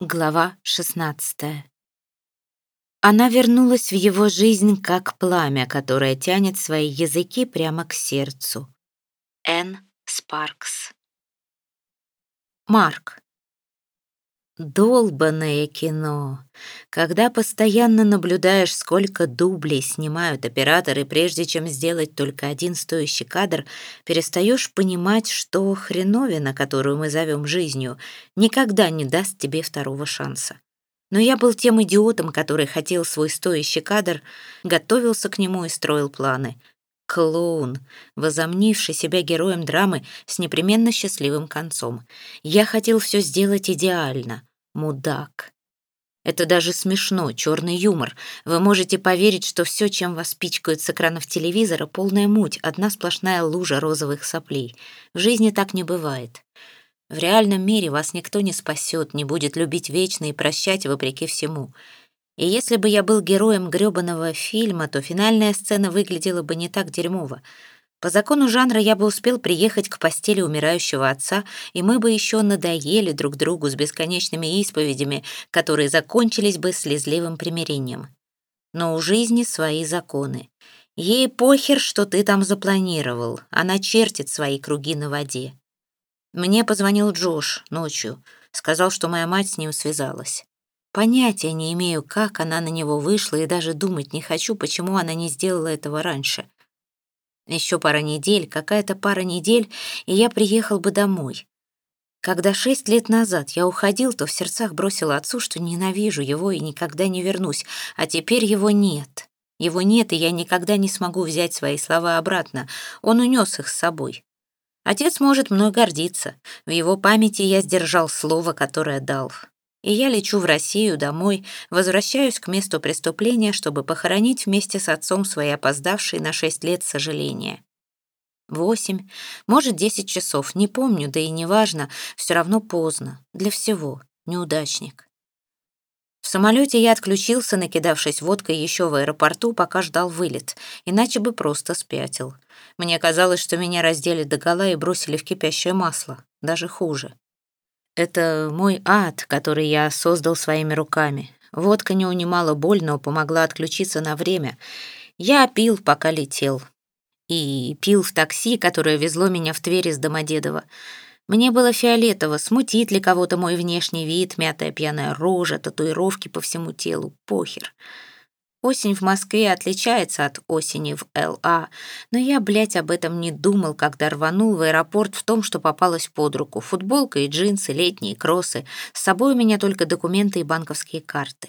Глава 16 Она вернулась в его жизнь как пламя, которое тянет свои языки прямо к сердцу. Энн Спаркс. Марк Долбанное кино. Когда постоянно наблюдаешь, сколько дублей снимают операторы, прежде чем сделать только один стоящий кадр, перестаешь понимать, что хреновина, которую мы зовем жизнью, никогда не даст тебе второго шанса. Но я был тем идиотом, который хотел свой стоящий кадр, готовился к нему и строил планы. Клоун, возомнивший себя героем драмы с непременно счастливым концом. Я хотел все сделать идеально. Мудак. Это даже смешно, черный юмор. Вы можете поверить, что все, чем вас пичкают с экранов телевизора, полная муть, одна сплошная лужа розовых соплей. В жизни так не бывает. В реальном мире вас никто не спасет, не будет любить вечно и прощать вопреки всему. И если бы я был героем грёбаного фильма, то финальная сцена выглядела бы не так дерьмово. По закону жанра я бы успел приехать к постели умирающего отца, и мы бы еще надоели друг другу с бесконечными исповедями, которые закончились бы слезливым примирением. Но у жизни свои законы. Ей похер, что ты там запланировал. Она чертит свои круги на воде. Мне позвонил Джош ночью. Сказал, что моя мать с ним связалась. Понятия не имею, как она на него вышла, и даже думать не хочу, почему она не сделала этого раньше. Еще пара недель, какая-то пара недель, и я приехал бы домой. Когда шесть лет назад я уходил, то в сердцах бросил отцу, что ненавижу его и никогда не вернусь, а теперь его нет. Его нет, и я никогда не смогу взять свои слова обратно. Он унес их с собой. Отец может мной гордиться. В его памяти я сдержал слово, которое дал и я лечу в Россию домой, возвращаюсь к месту преступления, чтобы похоронить вместе с отцом свои опоздавшие на шесть лет сожаления. Восемь, может, десять часов, не помню, да и неважно, все равно поздно, для всего, неудачник. В самолете я отключился, накидавшись водкой еще в аэропорту, пока ждал вылет, иначе бы просто спятил. Мне казалось, что меня раздели догола и бросили в кипящее масло, даже хуже. Это мой ад, который я создал своими руками. Водка не унимала боль, но помогла отключиться на время. Я пил, пока летел. И пил в такси, которое везло меня в Тверь из Домодедово. Мне было фиолетово, смутит ли кого-то мой внешний вид, мятая пьяная рожа, татуировки по всему телу, похер. Осень в Москве отличается от осени в ЛА, но я, блядь, об этом не думал, когда рванул в аэропорт в том, что попалось под руку. Футболка и джинсы, летние кроссы. С собой у меня только документы и банковские карты.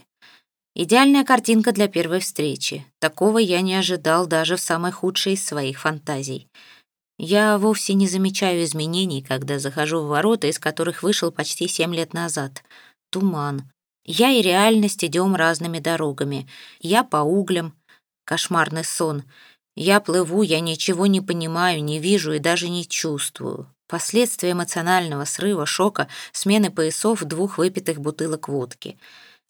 Идеальная картинка для первой встречи. Такого я не ожидал даже в самой худшей из своих фантазий. Я вовсе не замечаю изменений, когда захожу в ворота, из которых вышел почти семь лет назад. Туман, я и реальность идем разными дорогами. Я по углям. Кошмарный сон. Я плыву, я ничего не понимаю, не вижу и даже не чувствую. Последствия эмоционального срыва, шока, смены поясов двух выпитых бутылок водки.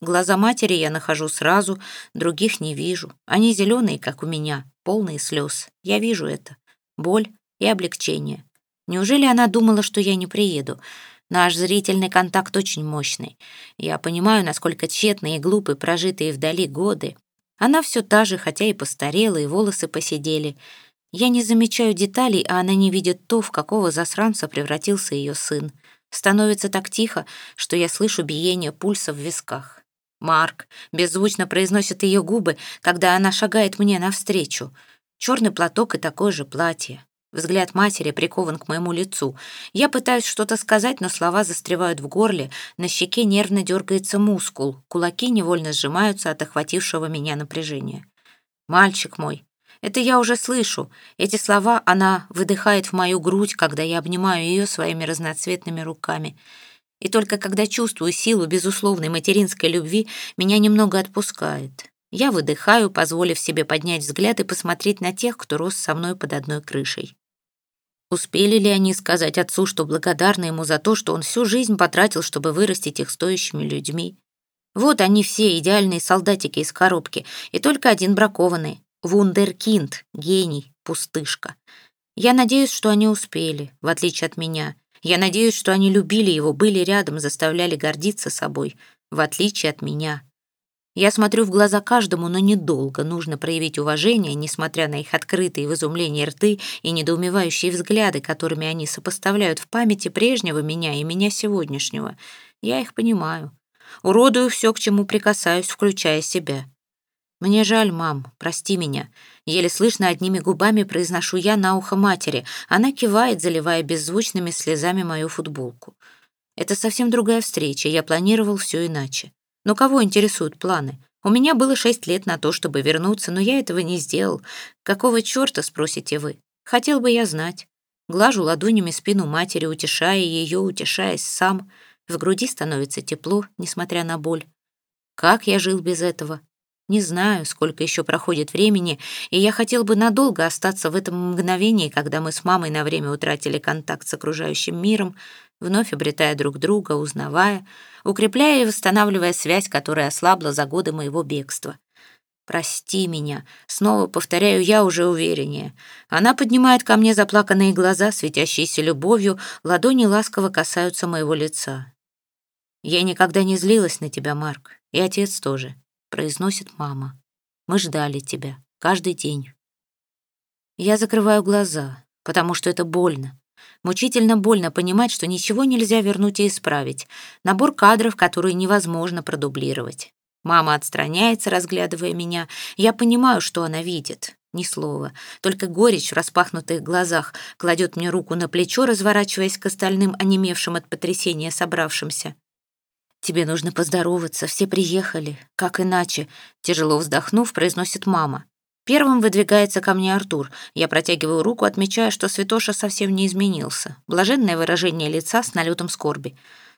Глаза матери я нахожу сразу, других не вижу. Они зеленые, как у меня, полные слез. Я вижу это. Боль и облегчение. Неужели она думала, что я не приеду? Наш зрительный контакт очень мощный. Я понимаю, насколько тщетны и глупы прожитые вдали годы. Она все та же, хотя и постарела, и волосы посидели. Я не замечаю деталей, а она не видит то, в какого засранца превратился ее сын. Становится так тихо, что я слышу биение пульса в висках. Марк беззвучно произносит ее губы, когда она шагает мне навстречу. Черный платок и такое же платье. Взгляд матери прикован к моему лицу. Я пытаюсь что-то сказать, но слова застревают в горле, на щеке нервно дергается мускул, кулаки невольно сжимаются от охватившего меня напряжения. «Мальчик мой, это я уже слышу. Эти слова она выдыхает в мою грудь, когда я обнимаю ее своими разноцветными руками. И только когда чувствую силу безусловной материнской любви, меня немного отпускает. Я выдыхаю, позволив себе поднять взгляд и посмотреть на тех, кто рос со мной под одной крышей. Успели ли они сказать отцу, что благодарны ему за то, что он всю жизнь потратил, чтобы вырастить их стоящими людьми? Вот они все, идеальные солдатики из коробки, и только один бракованный. Вундеркинд, гений, пустышка. Я надеюсь, что они успели, в отличие от меня. Я надеюсь, что они любили его, были рядом, заставляли гордиться собой, в отличие от меня. Я смотрю в глаза каждому, но недолго. Нужно проявить уважение, несмотря на их открытые в изумлении рты и недоумевающие взгляды, которыми они сопоставляют в памяти прежнего меня и меня сегодняшнего. Я их понимаю. Уродую все, к чему прикасаюсь, включая себя. «Мне жаль, мам, прости меня». Еле слышно одними губами произношу я на ухо матери. Она кивает, заливая беззвучными слезами мою футболку. Это совсем другая встреча, я планировал все иначе. Но кого интересуют планы? У меня было шесть лет на то, чтобы вернуться, но я этого не сделал. Какого черта, спросите вы? Хотел бы я знать. Глажу ладонями спину матери, утешая ее, утешаясь сам. В груди становится тепло, несмотря на боль. Как я жил без этого? Не знаю, сколько еще проходит времени, и я хотел бы надолго остаться в этом мгновении, когда мы с мамой на время утратили контакт с окружающим миром, вновь обретая друг друга, узнавая, укрепляя и восстанавливая связь, которая ослабла за годы моего бегства. «Прости меня», — снова повторяю я уже увереннее. Она поднимает ко мне заплаканные глаза, светящиеся любовью, ладони ласково касаются моего лица. «Я никогда не злилась на тебя, Марк, и отец тоже», — произносит мама. «Мы ждали тебя каждый день». Я закрываю глаза, потому что это больно. Мучительно больно понимать, что ничего нельзя вернуть и исправить. Набор кадров, которые невозможно продублировать. Мама отстраняется, разглядывая меня. Я понимаю, что она видит. Ни слова. Только горечь в распахнутых глазах кладет мне руку на плечо, разворачиваясь к остальным, онемевшим от потрясения собравшимся. «Тебе нужно поздороваться, все приехали. Как иначе?» Тяжело вздохнув, произносит мама. Первым выдвигается ко мне Артур. Я протягиваю руку, отмечая, что Святоша совсем не изменился. Блаженное выражение лица с налетом скорби.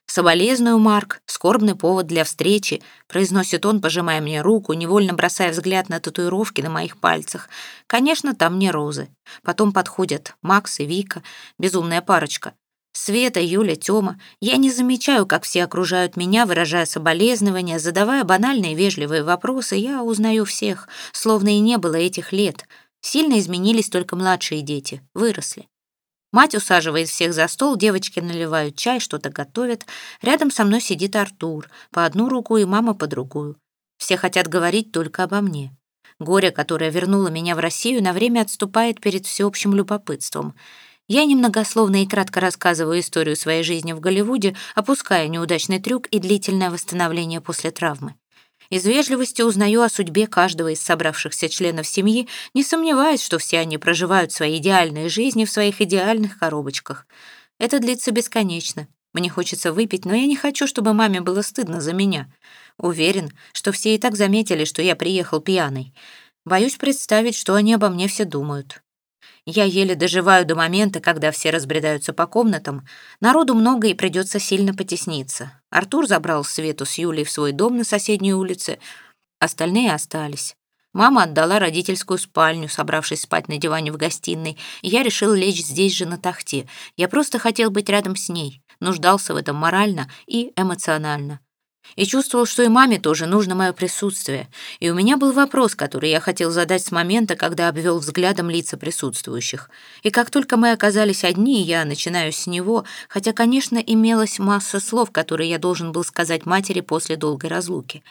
«Соболезную, Марк, скорбный повод для встречи», произносит он, пожимая мне руку, невольно бросая взгляд на татуировки на моих пальцах. Конечно, там не розы. Потом подходят Макс и Вика, безумная парочка. Света, Юля, Тёма. Я не замечаю, как все окружают меня, выражая соболезнования, задавая банальные вежливые вопросы. Я узнаю всех, словно и не было этих лет. Сильно изменились только младшие дети, выросли. Мать усаживает всех за стол, девочки наливают чай, что-то готовят. Рядом со мной сидит Артур, по одну руку и мама по другую. Все хотят говорить только обо мне. Горе, которое вернуло меня в Россию, на время отступает перед всеобщим любопытством — я немногословно и кратко рассказываю историю своей жизни в Голливуде, опуская неудачный трюк и длительное восстановление после травмы. Из вежливости узнаю о судьбе каждого из собравшихся членов семьи, не сомневаясь, что все они проживают свои идеальные жизни в своих идеальных коробочках. Это длится бесконечно. Мне хочется выпить, но я не хочу, чтобы маме было стыдно за меня. Уверен, что все и так заметили, что я приехал пьяный. Боюсь представить, что они обо мне все думают. Я еле доживаю до момента, когда все разбредаются по комнатам. Народу много и придется сильно потесниться. Артур забрал Свету с Юлей в свой дом на соседней улице. Остальные остались. Мама отдала родительскую спальню, собравшись спать на диване в гостиной, и я решил лечь здесь же на тахте. Я просто хотел быть рядом с ней, нуждался в этом морально и эмоционально. И чувствовал, что и маме тоже нужно мое присутствие. И у меня был вопрос, который я хотел задать с момента, когда обвел взглядом лица присутствующих. И как только мы оказались одни, я начинаю с него, хотя, конечно, имелась масса слов, которые я должен был сказать матери после долгой разлуки.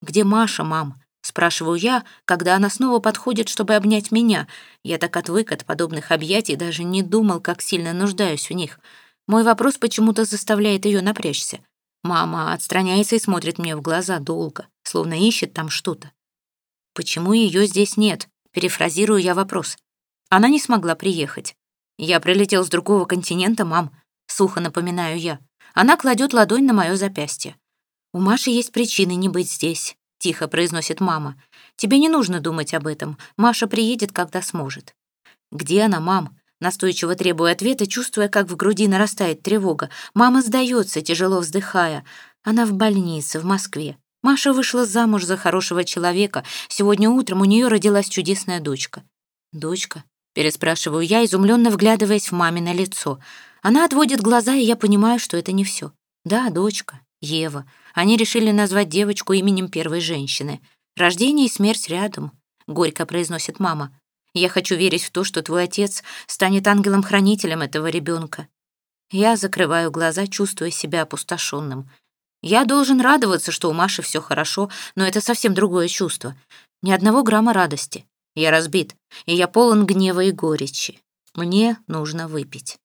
«Где Маша, мам?» — спрашиваю я, когда она снова подходит, чтобы обнять меня. Я так отвык от подобных объятий, даже не думал, как сильно нуждаюсь в них. Мой вопрос почему-то заставляет ее напрячься. Мама отстраняется и смотрит мне в глаза долго, словно ищет там что-то. «Почему ее здесь нет?» Перефразирую я вопрос. Она не смогла приехать. Я прилетел с другого континента, мам. Сухо напоминаю я. Она кладет ладонь на мое запястье. «У Маши есть причины не быть здесь», — тихо произносит мама. «Тебе не нужно думать об этом. Маша приедет, когда сможет». «Где она, мам?» Настойчиво требуя ответа, чувствуя, как в груди нарастает тревога. Мама сдается, тяжело вздыхая. Она в больнице, в Москве. Маша вышла замуж за хорошего человека. Сегодня утром у нее родилась чудесная дочка. «Дочка?» — переспрашиваю я, изумленно вглядываясь в мамино лицо. Она отводит глаза, и я понимаю, что это не все. «Да, дочка. Ева. Они решили назвать девочку именем первой женщины. Рождение и смерть рядом», — горько произносит мама. Я хочу верить в то, что твой отец станет ангелом-хранителем этого ребенка. Я закрываю глаза, чувствуя себя опустошенным. Я должен радоваться, что у Маши все хорошо, но это совсем другое чувство. Ни одного грамма радости. Я разбит, и я полон гнева и горечи. Мне нужно выпить.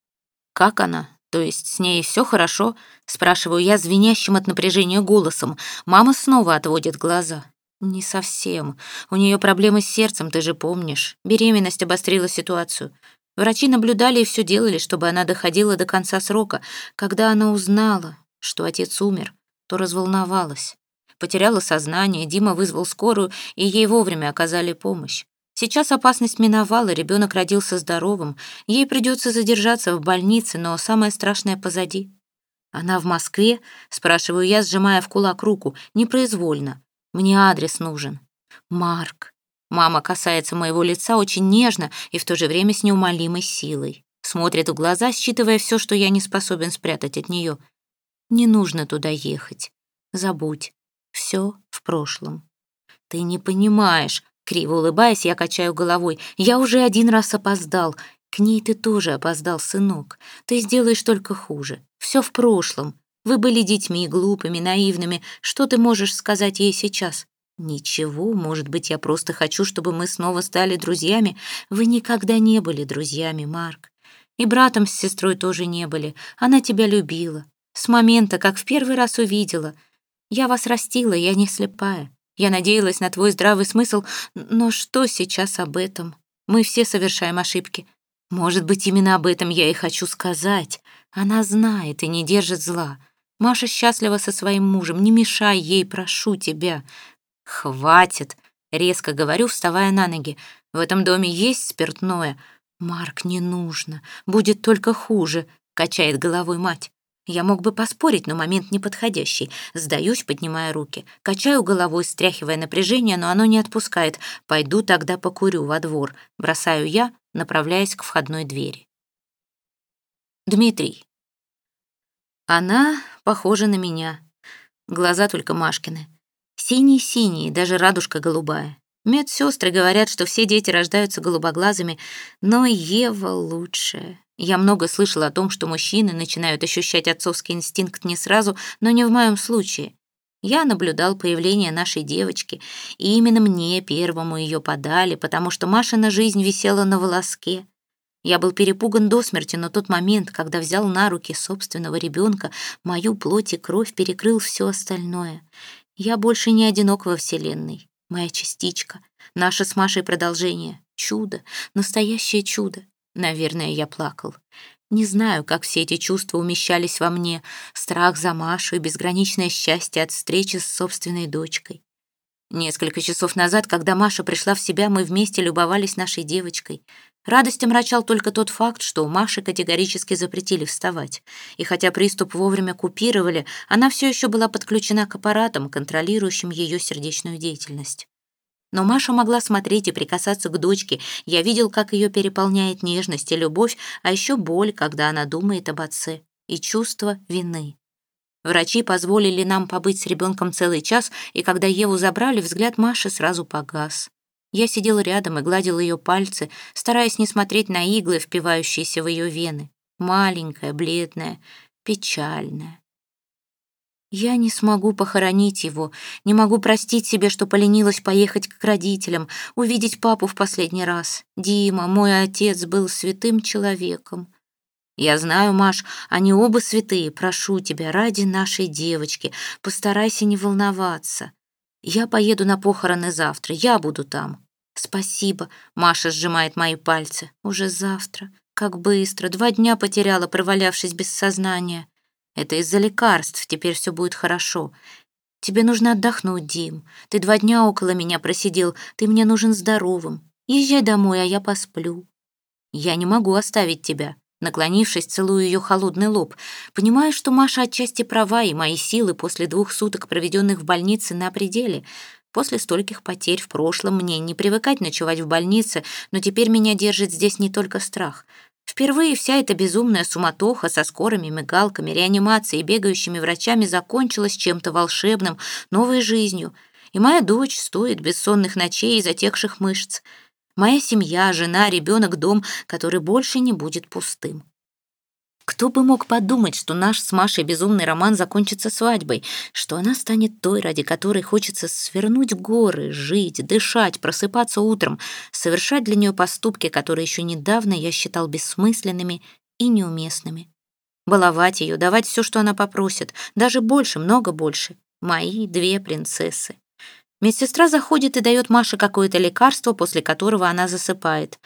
Как она? То есть с ней все хорошо? Спрашиваю я звенящим от напряжения голосом. Мама снова отводит глаза. Не совсем. У нее проблемы с сердцем, ты же помнишь. Беременность обострила ситуацию. Врачи наблюдали и все делали, чтобы она доходила до конца срока. Когда она узнала, что отец умер, то разволновалась. Потеряла сознание, Дима вызвал скорую, и ей вовремя оказали помощь. Сейчас опасность миновала, ребенок родился здоровым. Ей придется задержаться в больнице, но самое страшное позади. Она в Москве? Спрашиваю я, сжимая в кулак руку. Непроизвольно. Мне адрес нужен. Марк. Мама касается моего лица очень нежно и в то же время с неумолимой силой. Смотрит в глаза, считывая все, что я не способен спрятать от нее. Не нужно туда ехать. Забудь. Все в прошлом. Ты не понимаешь. Криво улыбаясь, я качаю головой. Я уже один раз опоздал. К ней ты тоже опоздал, сынок. Ты сделаешь только хуже. Все в прошлом. Вы были детьми, глупыми, наивными. Что ты можешь сказать ей сейчас? «Ничего, может быть, я просто хочу, чтобы мы снова стали друзьями. Вы никогда не были друзьями, Марк. И братом с сестрой тоже не были. Она тебя любила. С момента, как в первый раз увидела. Я вас растила, я не слепая. Я надеялась на твой здравый смысл, но что сейчас об этом? Мы все совершаем ошибки. Может быть, именно об этом я и хочу сказать. Она знает и не держит зла. Маша счастлива со своим мужем. Не мешай ей, прошу тебя. «Хватит!» — резко говорю, вставая на ноги. «В этом доме есть спиртное?» «Марк, не нужно. Будет только хуже», — качает головой мать. Я мог бы поспорить, но момент неподходящий. Сдаюсь, поднимая руки. Качаю головой, стряхивая напряжение, но оно не отпускает. Пойду тогда покурю во двор. Бросаю я, направляясь к входной двери. Дмитрий. Она похожа на меня. Глаза только Машкины. Синий-синий, даже радужка голубая. Медсестры говорят, что все дети рождаются голубоглазыми, но Ева лучшая. Я много слышала о том, что мужчины начинают ощущать отцовский инстинкт не сразу, но не в моем случае. Я наблюдал появление нашей девочки, и именно мне первому ее подали, потому что Машина жизнь висела на волоске. Я был перепуган до смерти, но тот момент, когда взял на руки собственного ребенка, мою плоть и кровь перекрыл все остальное. Я больше не одинок во Вселенной. Моя частичка, наше с Машей продолжение. Чудо, настоящее чудо. Наверное, я плакал. Не знаю, как все эти чувства умещались во мне. Страх за Машу и безграничное счастье от встречи с собственной дочкой. Несколько часов назад, когда Маша пришла в себя, мы вместе любовались нашей девочкой. Радость омрачал только тот факт, что у Маши категорически запретили вставать. И хотя приступ вовремя купировали, она все еще была подключена к аппаратам, контролирующим ее сердечную деятельность. Но Маша могла смотреть и прикасаться к дочке. Я видел, как ее переполняет нежность и любовь, а еще боль, когда она думает об отце, и чувство вины. Врачи позволили нам побыть с ребенком целый час, и когда Еву забрали, взгляд Маши сразу погас. Я сидел рядом и гладил ее пальцы, стараясь не смотреть на иглы, впивающиеся в ее вены. Маленькая, бледная, печальная. Я не смогу похоронить его, не могу простить себе, что поленилась поехать к родителям, увидеть папу в последний раз. Дима, мой отец, был святым человеком. Я знаю, Маш, они оба святые. Прошу тебя, ради нашей девочки, постарайся не волноваться. Я поеду на похороны завтра, я буду там. «Спасибо», — Маша сжимает мои пальцы. «Уже завтра. Как быстро. Два дня потеряла, провалявшись без сознания. Это из-за лекарств. Теперь все будет хорошо. Тебе нужно отдохнуть, Дим. Ты два дня около меня просидел. Ты мне нужен здоровым. Езжай домой, а я посплю. Я не могу оставить тебя». Наклонившись, целую ее холодный лоб. Понимаю, что Маша отчасти права, и мои силы после двух суток, проведенных в больнице, на пределе. После стольких потерь в прошлом мне не привыкать ночевать в больнице, но теперь меня держит здесь не только страх. Впервые вся эта безумная суматоха со скорыми мигалками, реанимацией и бегающими врачами закончилась чем-то волшебным, новой жизнью. И моя дочь стоит бессонных ночей и затекших мышц. Моя семья, жена, ребенок, дом, который больше не будет пустым. Кто бы мог подумать, что наш с Машей безумный роман закончится свадьбой, что она станет той, ради которой хочется свернуть горы, жить, дышать, просыпаться утром, совершать для нее поступки, которые еще недавно я считал бессмысленными и неуместными. Баловать ее, давать все, что она попросит, даже больше, много больше. Мои две принцессы. Медсестра заходит и дает Маше какое-то лекарство, после которого она засыпает.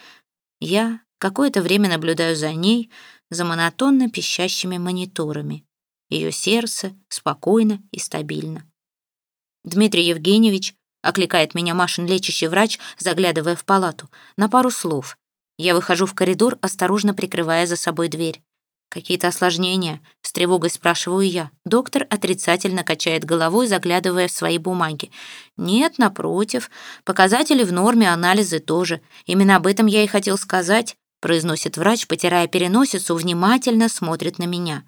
Я какое-то время наблюдаю за ней, за монотонно пищащими мониторами. Ее сердце спокойно и стабильно. Дмитрий Евгеньевич окликает меня Машин лечащий врач, заглядывая в палату, на пару слов. Я выхожу в коридор, осторожно прикрывая за собой дверь. «Какие-то осложнения?» — с тревогой спрашиваю я. Доктор отрицательно качает головой, заглядывая в свои бумаги. «Нет, напротив. Показатели в норме, анализы тоже. Именно об этом я и хотел сказать произносит врач, потирая переносицу, внимательно смотрит на меня.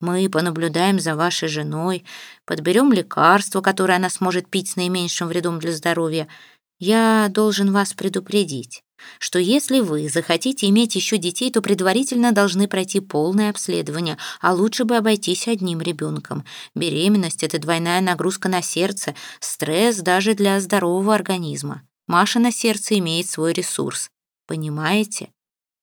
Мы понаблюдаем за вашей женой, подберем лекарство, которое она сможет пить с наименьшим вредом для здоровья. Я должен вас предупредить, что если вы захотите иметь еще детей, то предварительно должны пройти полное обследование, а лучше бы обойтись одним ребенком. Беременность — это двойная нагрузка на сердце, стресс даже для здорового организма. Маша на сердце имеет свой ресурс. Понимаете?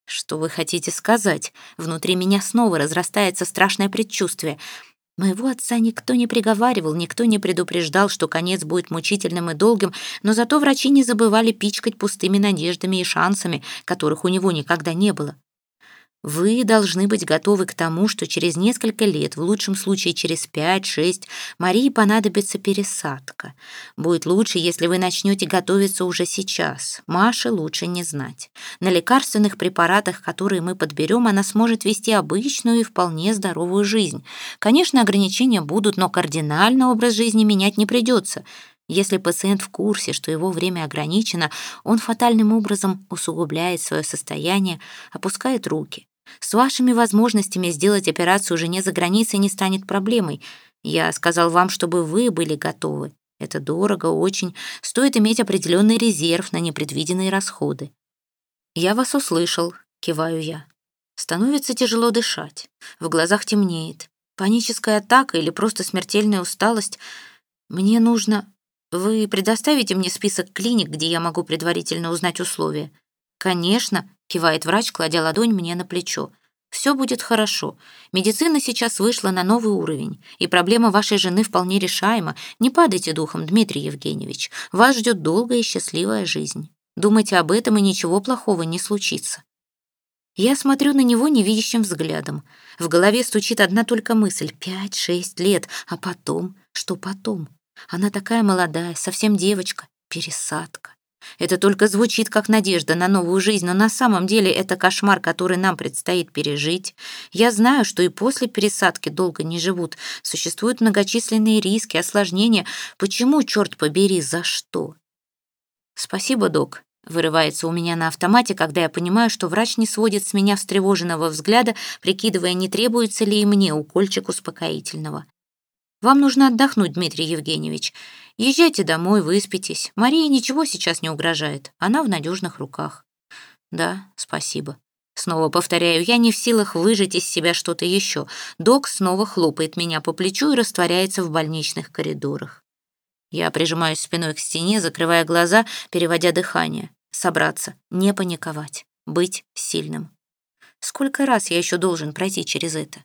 Что вы хотите сказать? Внутри меня снова разрастается страшное предчувствие. Моего отца никто не приговаривал, никто не предупреждал, что конец будет мучительным и долгим, но зато врачи не забывали пичкать пустыми надеждами и шансами, которых у него никогда не было. Вы должны быть готовы к тому, что через несколько лет, в лучшем случае через 5-6, Марии понадобится пересадка. Будет лучше, если вы начнете готовиться уже сейчас. Маше лучше не знать. На лекарственных препаратах, которые мы подберем, она сможет вести обычную и вполне здоровую жизнь. Конечно, ограничения будут, но кардинально образ жизни менять не придется. Если пациент в курсе, что его время ограничено, он фатальным образом усугубляет свое состояние, опускает руки. С вашими возможностями сделать операцию жене за границей не станет проблемой. Я сказал вам, чтобы вы были готовы. Это дорого, очень. Стоит иметь определенный резерв на непредвиденные расходы. Я вас услышал, киваю я. Становится тяжело дышать. В глазах темнеет. Паническая атака или просто смертельная усталость. Мне нужно... Вы предоставите мне список клиник, где я могу предварительно узнать условия? Конечно, кивает врач, кладя ладонь мне на плечо. Все будет хорошо. Медицина сейчас вышла на новый уровень, и проблема вашей жены вполне решаема. Не падайте духом, Дмитрий Евгеньевич. Вас ждет долгая и счастливая жизнь. Думайте об этом, и ничего плохого не случится. Я смотрю на него невидящим взглядом. В голове стучит одна только мысль. Пять-шесть лет. А потом? Что потом? Она такая молодая, совсем девочка. Пересадка. Это только звучит как надежда на новую жизнь, но на самом деле это кошмар, который нам предстоит пережить. Я знаю, что и после пересадки долго не живут. Существуют многочисленные риски, осложнения. Почему, черт побери, за что? Спасибо, док. Вырывается у меня на автомате, когда я понимаю, что врач не сводит с меня встревоженного взгляда, прикидывая, не требуется ли и мне укольчик успокоительного. Вам нужно отдохнуть, Дмитрий Евгеньевич. Езжайте домой, выспитесь. Марии ничего сейчас не угрожает. Она в надежных руках. Да, спасибо. Снова повторяю, я не в силах выжать из себя что-то еще. Док снова хлопает меня по плечу и растворяется в больничных коридорах. Я прижимаюсь спиной к стене, закрывая глаза, переводя дыхание. Собраться, не паниковать, быть сильным. Сколько раз я еще должен пройти через это?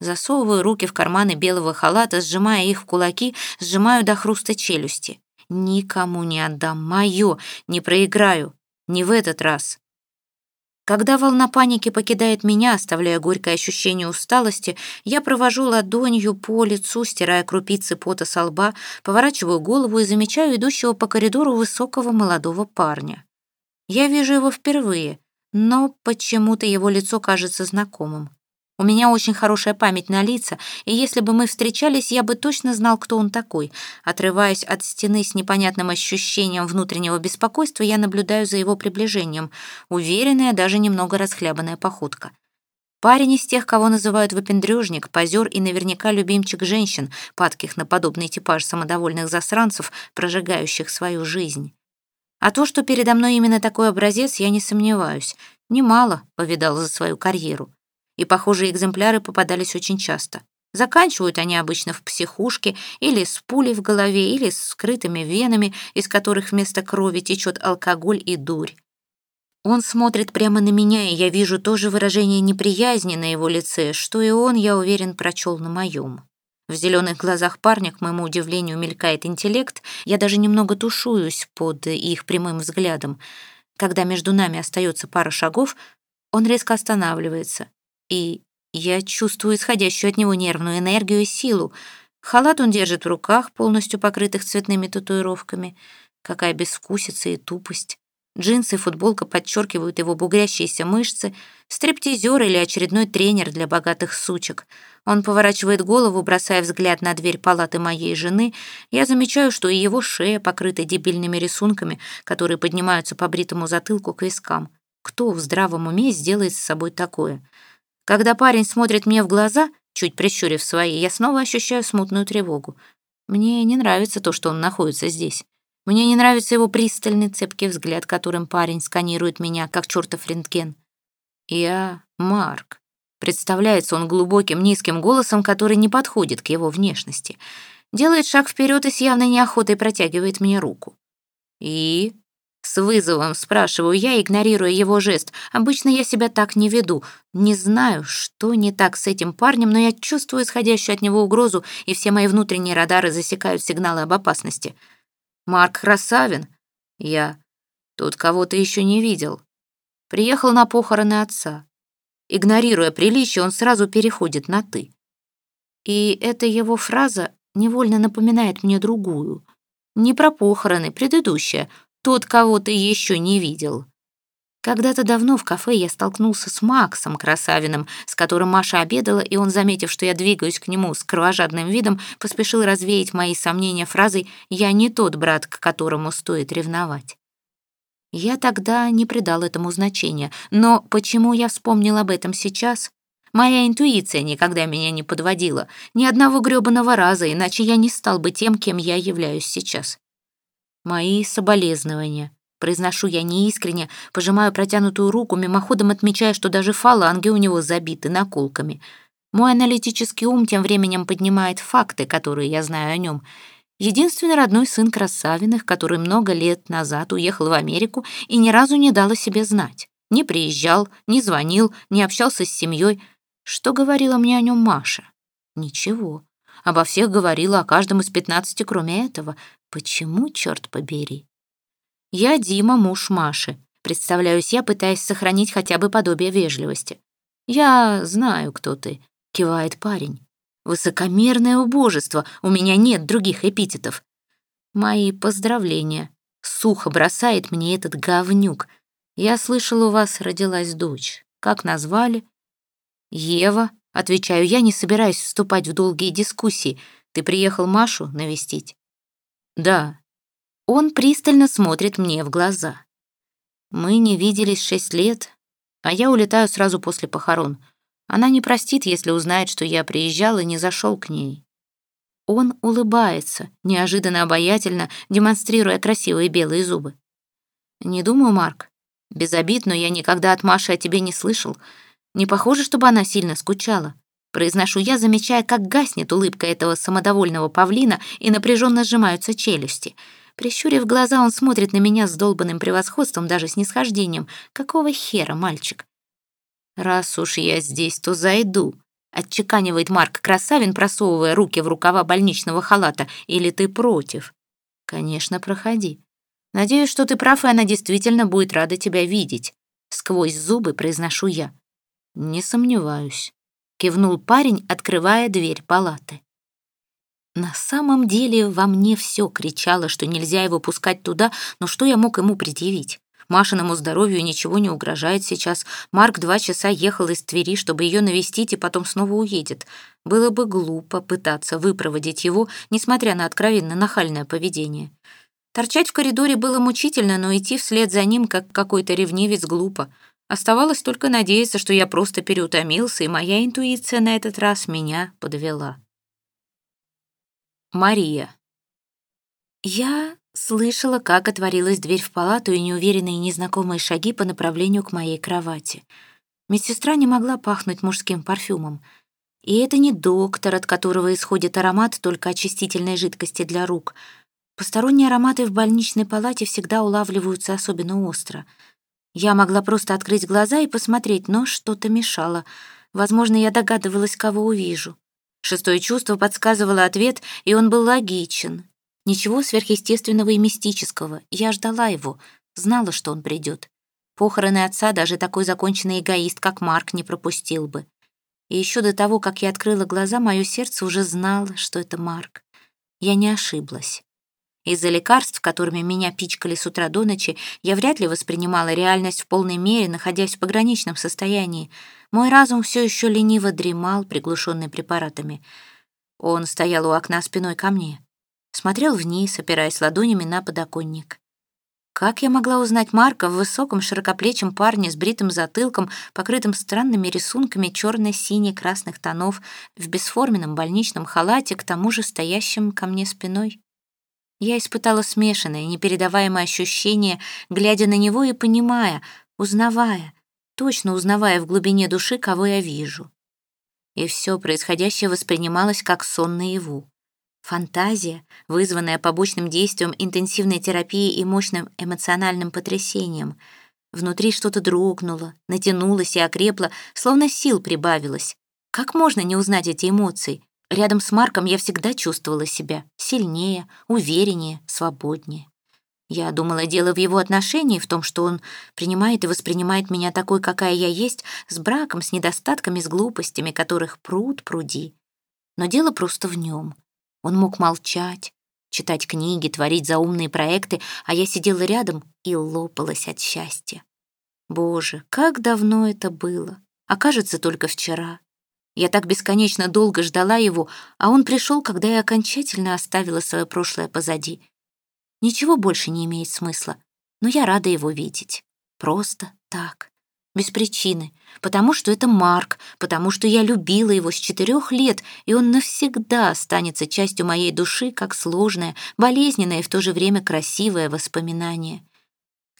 Засовываю руки в карманы белого халата, сжимая их в кулаки, сжимаю до хруста челюсти. Никому не отдам, мое, не проиграю, не в этот раз. Когда волна паники покидает меня, оставляя горькое ощущение усталости, я провожу ладонью по лицу, стирая крупицы пота со лба, поворачиваю голову и замечаю идущего по коридору высокого молодого парня. Я вижу его впервые, но почему-то его лицо кажется знакомым. У меня очень хорошая память на лица, и если бы мы встречались, я бы точно знал, кто он такой. Отрываясь от стены с непонятным ощущением внутреннего беспокойства, я наблюдаю за его приближением. Уверенная, даже немного расхлябанная походка. Парень из тех, кого называют выпендрежник, позер и наверняка любимчик женщин, падких на подобный типаж самодовольных засранцев, прожигающих свою жизнь. А то, что передо мной именно такой образец, я не сомневаюсь. Немало повидал за свою карьеру. И похожие экземпляры попадались очень часто. Заканчивают они обычно в психушке или с пулей в голове, или с скрытыми венами, из которых вместо крови течет алкоголь и дурь. Он смотрит прямо на меня, и я вижу то же выражение неприязни на его лице, что и он, я уверен, прочел на моем. В зеленых глазах парня, к моему удивлению, мелькает интеллект, я даже немного тушуюсь под их прямым взглядом. Когда между нами остается пара шагов, он резко останавливается, и я чувствую исходящую от него нервную энергию и силу. Халат он держит в руках, полностью покрытых цветными татуировками. Какая безвкусица и тупость. Джинсы и футболка подчеркивают его бугрящиеся мышцы. Стриптизер или очередной тренер для богатых сучек. Он поворачивает голову, бросая взгляд на дверь палаты моей жены. Я замечаю, что и его шея покрыта дебильными рисунками, которые поднимаются по бритому затылку к вискам. Кто в здравом уме сделает с собой такое? Когда парень смотрит мне в глаза, чуть прищурив свои, я снова ощущаю смутную тревогу. Мне не нравится то, что он находится здесь. Мне не нравится его пристальный цепкий взгляд, которым парень сканирует меня, как чертов рентген. Я Марк. Представляется он глубоким низким голосом, который не подходит к его внешности. Делает шаг вперед и с явной неохотой протягивает мне руку. И с вызовом спрашиваю я, игнорируя его жест. Обычно я себя так не веду. Не знаю, что не так с этим парнем, но я чувствую исходящую от него угрозу, и все мои внутренние радары засекают сигналы об опасности. Марк Красавин? Я. Тут кого-то еще не видел. Приехал на похороны отца. Игнорируя приличие, он сразу переходит на «ты». И эта его фраза невольно напоминает мне другую. Не про похороны, предыдущая — тот, кого ты еще не видел. Когда-то давно в кафе я столкнулся с Максом Красавиным, с которым Маша обедала, и он, заметив, что я двигаюсь к нему с кровожадным видом, поспешил развеять мои сомнения фразой «Я не тот брат, к которому стоит ревновать». Я тогда не придал этому значения, но почему я вспомнил об этом сейчас? Моя интуиция никогда меня не подводила, ни одного грёбаного раза, иначе я не стал бы тем, кем я являюсь сейчас. «Мои соболезнования». Произношу я неискренне, пожимаю протянутую руку, мимоходом отмечая, что даже фаланги у него забиты наколками. Мой аналитический ум тем временем поднимает факты, которые я знаю о нем. Единственный родной сын Красавиных, который много лет назад уехал в Америку и ни разу не дал о себе знать. Не приезжал, не звонил, не общался с семьей. Что говорила мне о нем Маша? Ничего. Обо всех говорила, о каждом из пятнадцати, кроме этого. Почему, черт побери? Я Дима, муж Маши. Представляюсь я, пытаясь сохранить хотя бы подобие вежливости. «Я знаю, кто ты», — кивает парень. «Высокомерное убожество, у меня нет других эпитетов». «Мои поздравления», — сухо бросает мне этот говнюк. «Я слышал, у вас родилась дочь. Как назвали?» «Ева», — отвечаю я, не собираюсь вступать в долгие дискуссии. «Ты приехал Машу навестить?» «Да». Он пристально смотрит мне в глаза. «Мы не виделись шесть лет, а я улетаю сразу после похорон. Она не простит, если узнает, что я приезжал и не зашел к ней». Он улыбается, неожиданно обаятельно, демонстрируя красивые белые зубы. «Не думаю, Марк. Без обид, но я никогда от Маши о тебе не слышал. Не похоже, чтобы она сильно скучала. Произношу я, замечая, как гаснет улыбка этого самодовольного павлина и напряженно сжимаются челюсти. Прищурив глаза, он смотрит на меня с долбанным превосходством, даже с нисхождением. Какого хера, мальчик? «Раз уж я здесь, то зайду», — отчеканивает Марк Красавин, просовывая руки в рукава больничного халата. «Или ты против?» «Конечно, проходи. Надеюсь, что ты прав, и она действительно будет рада тебя видеть». Сквозь зубы произношу я. «Не сомневаюсь». — кивнул парень, открывая дверь палаты. На самом деле во мне все кричало, что нельзя его пускать туда, но что я мог ему предъявить? Машиному здоровью ничего не угрожает сейчас. Марк два часа ехал из Твери, чтобы ее навестить, и потом снова уедет. Было бы глупо пытаться выпроводить его, несмотря на откровенно нахальное поведение. Торчать в коридоре было мучительно, но идти вслед за ним, как какой-то ревнивец, глупо. Оставалось только надеяться, что я просто переутомился, и моя интуиция на этот раз меня подвела. Мария. Я слышала, как отворилась дверь в палату и неуверенные незнакомые шаги по направлению к моей кровати. Медсестра не могла пахнуть мужским парфюмом. И это не доктор, от которого исходит аромат только очистительной жидкости для рук. Посторонние ароматы в больничной палате всегда улавливаются особенно остро. Я могла просто открыть глаза и посмотреть, но что-то мешало. Возможно, я догадывалась, кого увижу. Шестое чувство подсказывало ответ, и он был логичен. Ничего сверхъестественного и мистического. Я ждала его, знала, что он придет. Похороны отца даже такой законченный эгоист, как Марк, не пропустил бы. И еще до того, как я открыла глаза, мое сердце уже знало, что это Марк. Я не ошиблась. Из-за лекарств, которыми меня пичкали с утра до ночи, я вряд ли воспринимала реальность в полной мере, находясь в пограничном состоянии. Мой разум все еще лениво дремал, приглушенный препаратами. Он стоял у окна спиной ко мне. Смотрел вниз, опираясь ладонями на подоконник. Как я могла узнать Марка в высоком широкоплечем парне с бритым затылком, покрытым странными рисунками черно-сине-красных тонов, в бесформенном больничном халате, к тому же стоящем ко мне спиной? Я испытала смешанное, непередаваемое ощущение, глядя на него и понимая, узнавая, точно узнавая в глубине души, кого я вижу. И все происходящее воспринималось как сон наяву. Фантазия, вызванная побочным действием интенсивной терапии и мощным эмоциональным потрясением. Внутри что-то дрогнуло, натянулось и окрепло, словно сил прибавилось. Как можно не узнать эти эмоции? Рядом с Марком я всегда чувствовала себя сильнее, увереннее, свободнее. Я думала, дело в его отношении, в том, что он принимает и воспринимает меня такой, какая я есть, с браком, с недостатками, с глупостями, которых пруд пруди. Но дело просто в нем. Он мог молчать, читать книги, творить заумные проекты, а я сидела рядом и лопалась от счастья. Боже, как давно это было! Окажется, только вчера. Я так бесконечно долго ждала его, а он пришел, когда я окончательно оставила свое прошлое позади. Ничего больше не имеет смысла, но я рада его видеть. Просто так без причины, потому что это Марк, потому что я любила его с четырех лет, и он навсегда останется частью моей души, как сложное, болезненное и в то же время красивое воспоминание.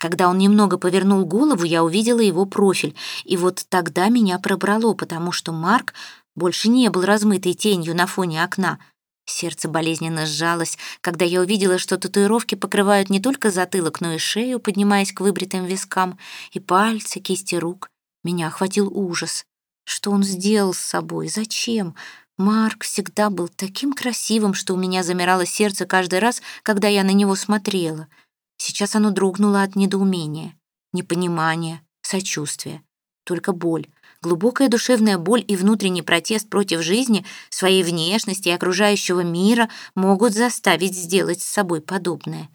Когда он немного повернул голову, я увидела его профиль, и вот тогда меня пробрало, потому что Марк больше не был размытой тенью на фоне окна — Сердце болезненно сжалось, когда я увидела, что татуировки покрывают не только затылок, но и шею, поднимаясь к выбритым вискам, и пальцы, кисти рук. Меня охватил ужас. Что он сделал с собой? Зачем? Марк всегда был таким красивым, что у меня замирало сердце каждый раз, когда я на него смотрела. Сейчас оно дрогнуло от недоумения, непонимания, сочувствия. Только боль, глубокая душевная боль и внутренний протест против жизни, своей внешности и окружающего мира могут заставить сделать с собой подобное.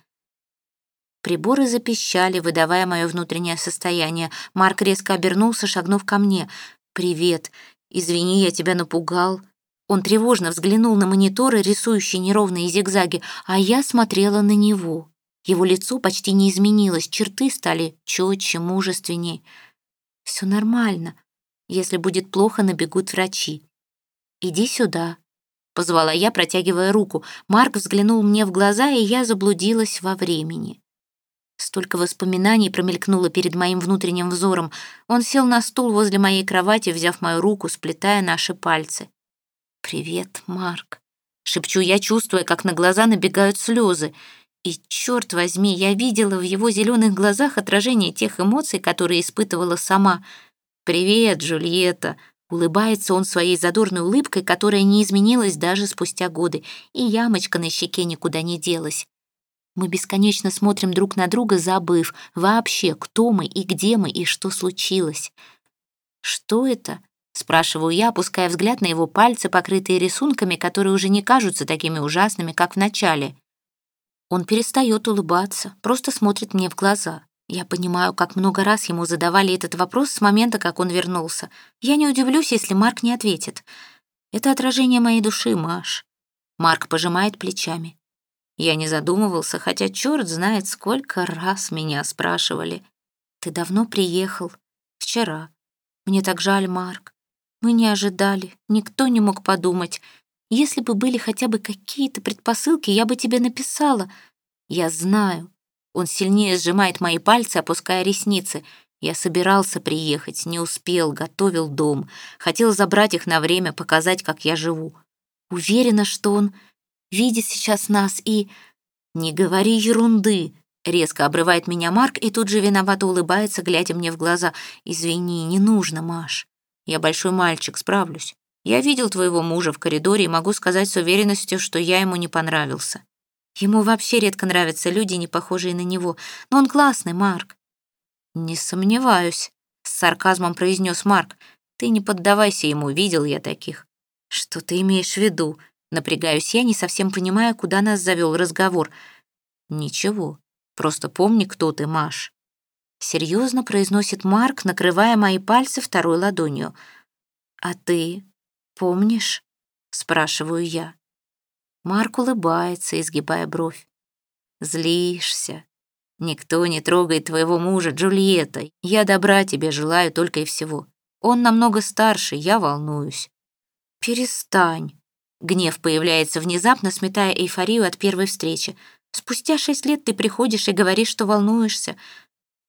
Приборы запищали, выдавая мое внутреннее состояние. Марк резко обернулся, шагнув ко мне. «Привет. Извини, я тебя напугал». Он тревожно взглянул на мониторы, рисующие неровные зигзаги, а я смотрела на него. Его лицо почти не изменилось, черты стали четче, мужественней. «Все нормально», если будет плохо, набегут врачи. «Иди сюда», — позвала я, протягивая руку. Марк взглянул мне в глаза, и я заблудилась во времени. Столько воспоминаний промелькнуло перед моим внутренним взором. Он сел на стул возле моей кровати, взяв мою руку, сплетая наши пальцы. «Привет, Марк», — шепчу я, чувствуя, как на глаза набегают слезы. И, черт возьми, я видела в его зеленых глазах отражение тех эмоций, которые испытывала сама — «Привет, Джульетта!» Улыбается он своей задорной улыбкой, которая не изменилась даже спустя годы, и ямочка на щеке никуда не делась. Мы бесконечно смотрим друг на друга, забыв вообще, кто мы и где мы и что случилось. «Что это?» — спрашиваю я, опуская взгляд на его пальцы, покрытые рисунками, которые уже не кажутся такими ужасными, как в начале. Он перестает улыбаться, просто смотрит мне в глаза. Я понимаю, как много раз ему задавали этот вопрос с момента, как он вернулся. Я не удивлюсь, если Марк не ответит. Это отражение моей души, Маш. Марк пожимает плечами. Я не задумывался, хотя черт знает, сколько раз меня спрашивали. «Ты давно приехал?» «Вчера. Мне так жаль, Марк. Мы не ожидали, никто не мог подумать. Если бы были хотя бы какие-то предпосылки, я бы тебе написала. Я знаю, он сильнее сжимает мои пальцы, опуская ресницы. Я собирался приехать, не успел, готовил дом. Хотел забрать их на время, показать, как я живу. Уверена, что он видит сейчас нас и... «Не говори ерунды!» Резко обрывает меня Марк и тут же виновато улыбается, глядя мне в глаза. «Извини, не нужно, Маш. Я большой мальчик, справлюсь. Я видел твоего мужа в коридоре и могу сказать с уверенностью, что я ему не понравился. Ему вообще редко нравятся люди, не похожие на него. Но он классный, Марк». «Не сомневаюсь», — с сарказмом произнес Марк. «Ты не поддавайся ему, видел я таких». «Что ты имеешь в виду?» Напрягаюсь я, не совсем понимая, куда нас завел разговор. «Ничего, просто помни, кто ты, Маш». Серьезно произносит Марк, накрывая мои пальцы второй ладонью. «А ты помнишь?» — спрашиваю я. Марк улыбается, изгибая бровь. «Злишься. Никто не трогает твоего мужа, Джульетта. Я добра тебе желаю только и всего. Он намного старше, я волнуюсь». «Перестань», Гнев появляется внезапно, сметая эйфорию от первой встречи. Спустя шесть лет ты приходишь и говоришь, что волнуешься.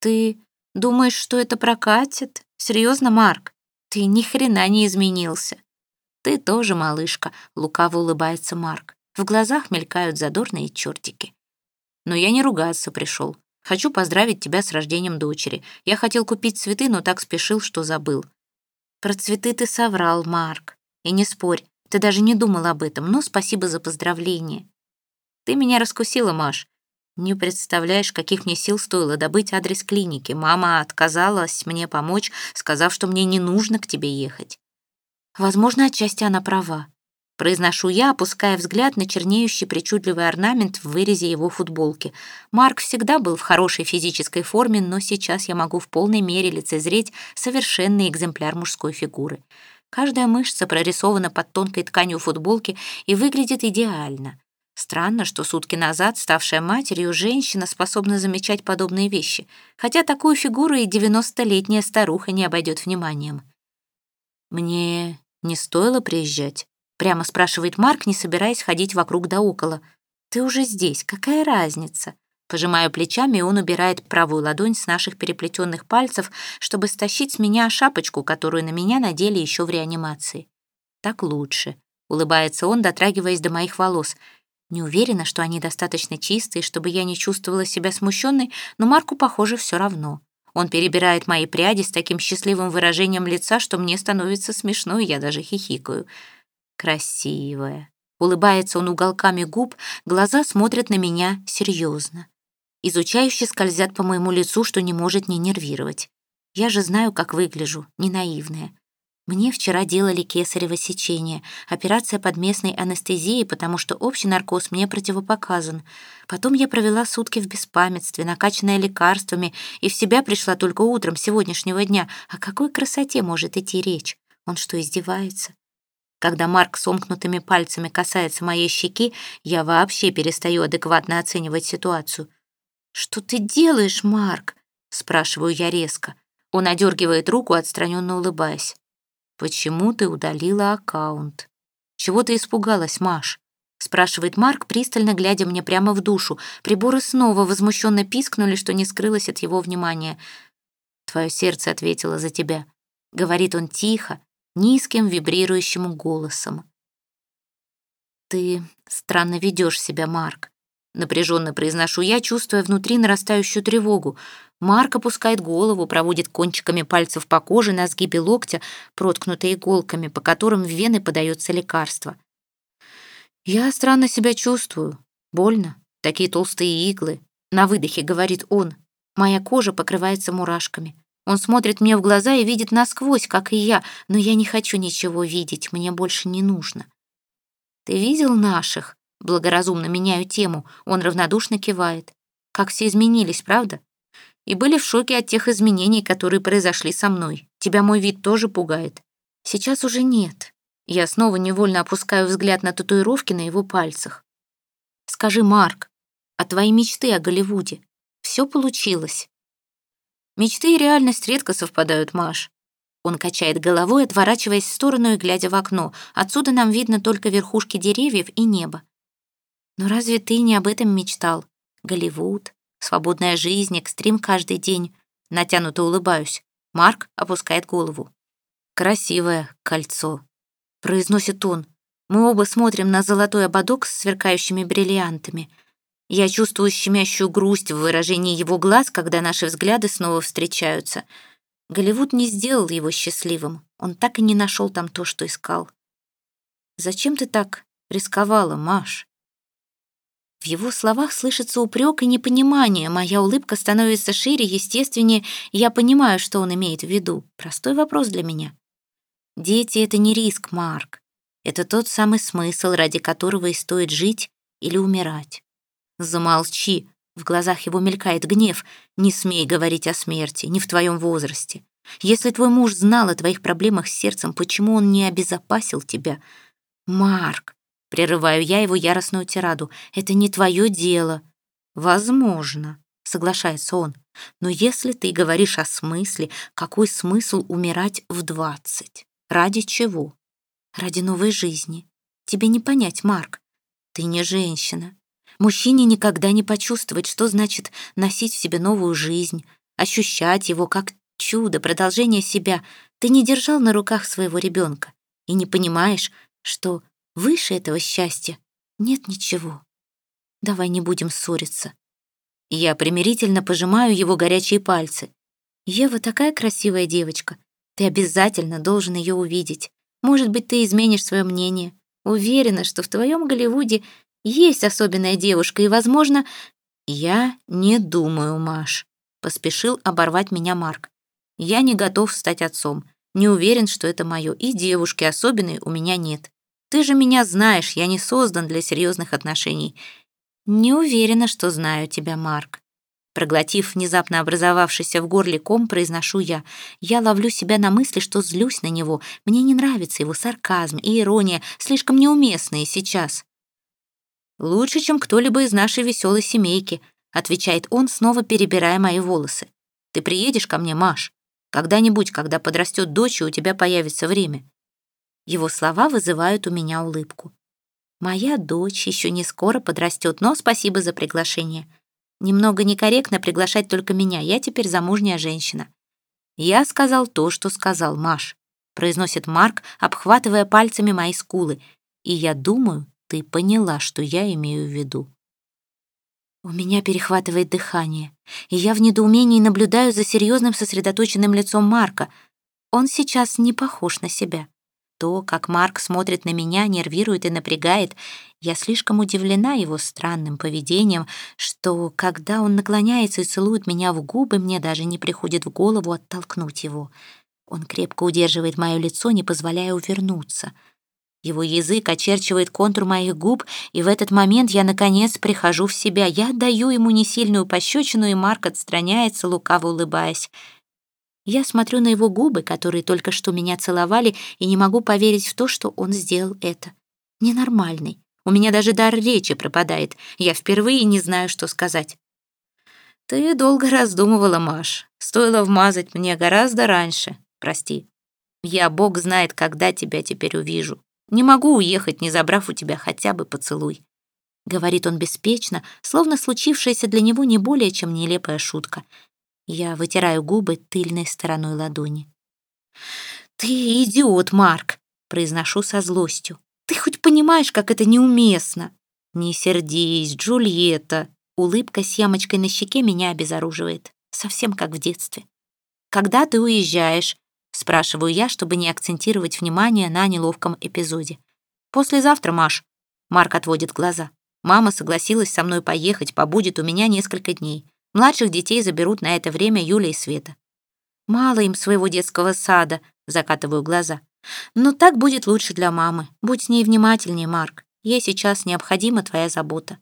Ты думаешь, что это прокатит? Серьезно, Марк? Ты ни хрена не изменился. Ты тоже малышка, лукаво улыбается Марк. В глазах мелькают задорные чертики. Но я не ругаться пришел. Хочу поздравить тебя с рождением дочери. Я хотел купить цветы, но так спешил, что забыл. Про цветы ты соврал, Марк. И не спорь, ты даже не думал об этом, но спасибо за поздравление. Ты меня раскусила, Маш. Не представляешь, каких мне сил стоило добыть адрес клиники. Мама отказалась мне помочь, сказав, что мне не нужно к тебе ехать. Возможно, отчасти она права. Произношу я, опуская взгляд на чернеющий причудливый орнамент в вырезе его футболки. Марк всегда был в хорошей физической форме, но сейчас я могу в полной мере лицезреть совершенный экземпляр мужской фигуры. Каждая мышца прорисована под тонкой тканью футболки и выглядит идеально. Странно, что сутки назад ставшая матерью женщина способна замечать подобные вещи, хотя такую фигуру и девяностолетняя старуха не обойдет вниманием. «Мне не стоило приезжать?» — прямо спрашивает Марк, не собираясь ходить вокруг да около. «Ты уже здесь, какая разница?» Пожимаю плечами, и он убирает правую ладонь с наших переплетенных пальцев, чтобы стащить с меня шапочку, которую на меня надели еще в реанимации. «Так лучше», — улыбается он, дотрагиваясь до моих волос. Не уверена, что они достаточно чистые, чтобы я не чувствовала себя смущенной, но Марку, похоже, все равно. Он перебирает мои пряди с таким счастливым выражением лица, что мне становится смешно, и я даже хихикаю. Красивая. Улыбается он уголками губ, глаза смотрят на меня серьезно. Изучающе скользят по моему лицу, что не может не нервировать. Я же знаю, как выгляжу, не наивная. Мне вчера делали кесарево сечение, операция под местной анестезией, потому что общий наркоз мне противопоказан. Потом я провела сутки в беспамятстве, накачанная лекарствами, и в себя пришла только утром сегодняшнего дня. О какой красоте может идти речь? Он что, издевается? Когда Марк сомкнутыми пальцами касается моей щеки, я вообще перестаю адекватно оценивать ситуацию. «Что ты делаешь, Марк?» — спрашиваю я резко. Он одергивает руку, отстраненно улыбаясь. «Почему ты удалила аккаунт?» «Чего ты испугалась, Маш?» — спрашивает Марк, пристально глядя мне прямо в душу. Приборы снова возмущенно пискнули, что не скрылось от его внимания. «Твое сердце ответило за тебя», — говорит он тихо, низким вибрирующим голосом. «Ты странно ведешь себя, Марк. Напряженно произношу я, чувствуя внутри нарастающую тревогу. Марк опускает голову, проводит кончиками пальцев по коже на сгибе локтя, проткнутой иголками, по которым в вены подается лекарство. «Я странно себя чувствую. Больно. Такие толстые иглы. На выдохе, говорит он. Моя кожа покрывается мурашками. Он смотрит мне в глаза и видит насквозь, как и я, но я не хочу ничего видеть, мне больше не нужно. «Ты видел наших?» Благоразумно меняю тему, он равнодушно кивает. Как все изменились, правда? И были в шоке от тех изменений, которые произошли со мной. Тебя мой вид тоже пугает. Сейчас уже нет. Я снова невольно опускаю взгляд на татуировки на его пальцах. Скажи, Марк, а твои мечты о Голливуде? Все получилось? Мечты и реальность редко совпадают, Маш. Он качает головой, отворачиваясь в сторону и глядя в окно. Отсюда нам видно только верхушки деревьев и небо. Но разве ты не об этом мечтал? Голливуд, свободная жизнь, экстрим каждый день. Натянуто улыбаюсь. Марк опускает голову. «Красивое кольцо», — произносит он. Мы оба смотрим на золотой ободок с сверкающими бриллиантами. Я чувствую щемящую грусть в выражении его глаз, когда наши взгляды снова встречаются. Голливуд не сделал его счастливым. Он так и не нашел там то, что искал. «Зачем ты так рисковала, Маш?» В его словах слышится упрек и непонимание. Моя улыбка становится шире, естественнее, я понимаю, что он имеет в виду. Простой вопрос для меня. Дети — это не риск, Марк. Это тот самый смысл, ради которого и стоит жить или умирать. Замолчи. В глазах его мелькает гнев. Не смей говорить о смерти, не в твоем возрасте. Если твой муж знал о твоих проблемах с сердцем, почему он не обезопасил тебя? Марк, прерываю я его яростную тираду, это не твое дело. Возможно, соглашается он. Но если ты говоришь о смысле, какой смысл умирать в двадцать? Ради чего? Ради новой жизни. Тебе не понять, Марк. Ты не женщина. Мужчине никогда не почувствовать, что значит носить в себе новую жизнь, ощущать его как чудо, продолжение себя. Ты не держал на руках своего ребенка и не понимаешь, что выше этого счастья нет ничего. Давай не будем ссориться. Я примирительно пожимаю его горячие пальцы. Ева такая красивая девочка. Ты обязательно должен ее увидеть. Может быть, ты изменишь свое мнение. Уверена, что в твоем Голливуде есть особенная девушка, и, возможно... Я не думаю, Маш. Поспешил оборвать меня Марк. Я не готов стать отцом. Не уверен, что это мое. И девушки особенной у меня нет. Ты же меня знаешь, я не создан для серьезных отношений. Не уверена, что знаю тебя, Марк. Проглотив внезапно образовавшийся в горле ком, произношу я. Я ловлю себя на мысли, что злюсь на него. Мне не нравится его сарказм и ирония, слишком неуместные сейчас. «Лучше, чем кто-либо из нашей веселой семейки», отвечает он, снова перебирая мои волосы. «Ты приедешь ко мне, Маш? Когда-нибудь, когда подрастет дочь, и у тебя появится время». Его слова вызывают у меня улыбку. «Моя дочь еще не скоро подрастет, но спасибо за приглашение». Немного некорректно приглашать только меня, я теперь замужняя женщина. Я сказал то, что сказал Маш, произносит Марк, обхватывая пальцами мои скулы. И я думаю, ты поняла, что я имею в виду. У меня перехватывает дыхание, и я в недоумении наблюдаю за серьезным сосредоточенным лицом Марка. Он сейчас не похож на себя. То, как Марк смотрит на меня, нервирует и напрягает. Я слишком удивлена его странным поведением, что, когда он наклоняется и целует меня в губы, мне даже не приходит в голову оттолкнуть его. Он крепко удерживает мое лицо, не позволяя увернуться. Его язык очерчивает контур моих губ, и в этот момент я, наконец, прихожу в себя. Я даю ему несильную пощечину, и Марк отстраняется, лукаво улыбаясь. Я смотрю на его губы, которые только что меня целовали, и не могу поверить в то, что он сделал это. Ненормальный. У меня даже дар речи пропадает. Я впервые не знаю, что сказать. Ты долго раздумывала, Маш. Стоило вмазать мне гораздо раньше. Прости. Я, бог знает, когда тебя теперь увижу. Не могу уехать, не забрав у тебя хотя бы поцелуй. Говорит он беспечно, словно случившаяся для него не более чем нелепая шутка. Я вытираю губы тыльной стороной ладони. «Ты идиот, Марк!» — произношу со злостью. «Ты хоть понимаешь, как это неуместно?» «Не сердись, Джульетта!» Улыбка с ямочкой на щеке меня обезоруживает. Совсем как в детстве. «Когда ты уезжаешь?» — спрашиваю я, чтобы не акцентировать внимание на неловком эпизоде. «Послезавтра, Маш». Марк отводит глаза. «Мама согласилась со мной поехать, побудет у меня несколько дней. Младших детей заберут на это время Юля и Света. Мало им своего детского сада, закатываю глаза. Но так будет лучше для мамы. Будь с ней внимательнее, Марк. Ей сейчас необходима твоя забота.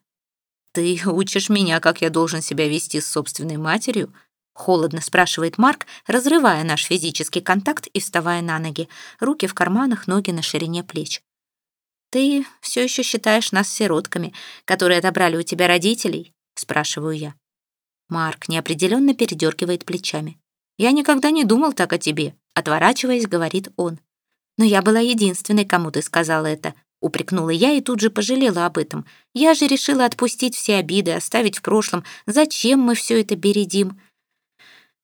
Ты учишь меня, как я должен себя вести с собственной матерью? Холодно спрашивает Марк, разрывая наш физический контакт и вставая на ноги, руки в карманах, ноги на ширине плеч. «Ты все еще считаешь нас сиротками, которые отобрали у тебя родителей?» — спрашиваю я. Марк неопределенно передергивает плечами. «Я никогда не думал так о тебе», — отворачиваясь, говорит он. «Но я была единственной, кому ты сказала это», — упрекнула я и тут же пожалела об этом. «Я же решила отпустить все обиды, оставить в прошлом. Зачем мы все это бередим?»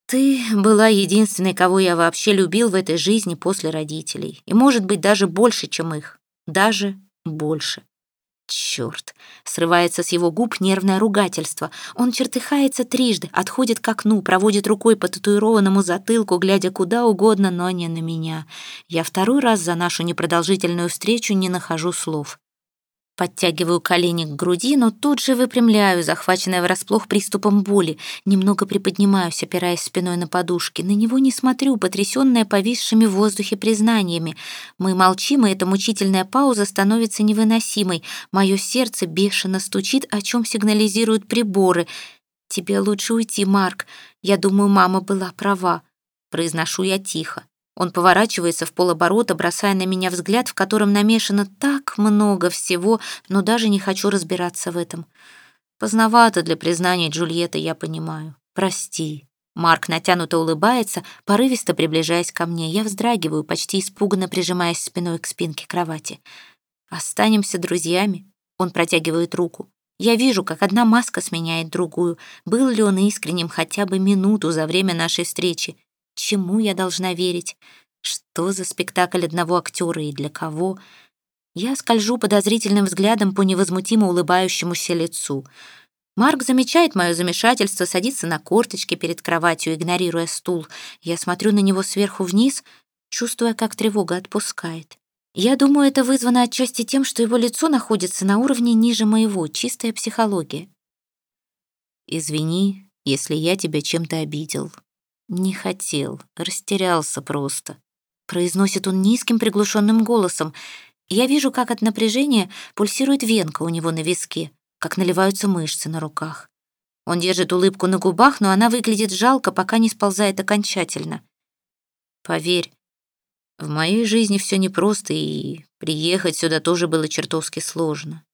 Ты была единственной, кого я вообще любил в этой жизни после родителей. И, может быть, даже больше, чем их. Даже больше. Черт! Срывается с его губ нервное ругательство. Он чертыхается трижды, отходит к окну, проводит рукой по татуированному затылку, глядя куда угодно, но не на меня. Я второй раз за нашу непродолжительную встречу не нахожу слов. Подтягиваю колени к груди, но тут же выпрямляю, захваченная врасплох приступом боли. Немного приподнимаюсь, опираясь спиной на подушки. На него не смотрю, потрясённая повисшими в воздухе признаниями. Мы молчим, и эта мучительная пауза становится невыносимой. Мое сердце бешено стучит, о чем сигнализируют приборы. «Тебе лучше уйти, Марк. Я думаю, мама была права». Произношу я тихо. Он поворачивается в полоборота, бросая на меня взгляд, в котором намешано так много всего, но даже не хочу разбираться в этом. Поздновато для признания Джульетты, я понимаю. Прости. Марк натянуто улыбается, порывисто приближаясь ко мне. Я вздрагиваю, почти испуганно прижимаясь спиной к спинке кровати. «Останемся друзьями?» Он протягивает руку. Я вижу, как одна маска сменяет другую. Был ли он искренним хотя бы минуту за время нашей встречи? Чему я должна верить? Что за спектакль одного актера и для кого? Я скольжу подозрительным взглядом по невозмутимо улыбающемуся лицу. Марк замечает мое замешательство, садится на корточки перед кроватью, игнорируя стул. Я смотрю на него сверху вниз, чувствуя, как тревога отпускает. Я думаю, это вызвано отчасти тем, что его лицо находится на уровне ниже моего, чистая психология. «Извини, если я тебя чем-то обидел», «Не хотел, растерялся просто», — произносит он низким приглушенным голосом. Я вижу, как от напряжения пульсирует венка у него на виске, как наливаются мышцы на руках. Он держит улыбку на губах, но она выглядит жалко, пока не сползает окончательно. Поверь, в моей жизни все непросто, и приехать сюда тоже было чертовски сложно.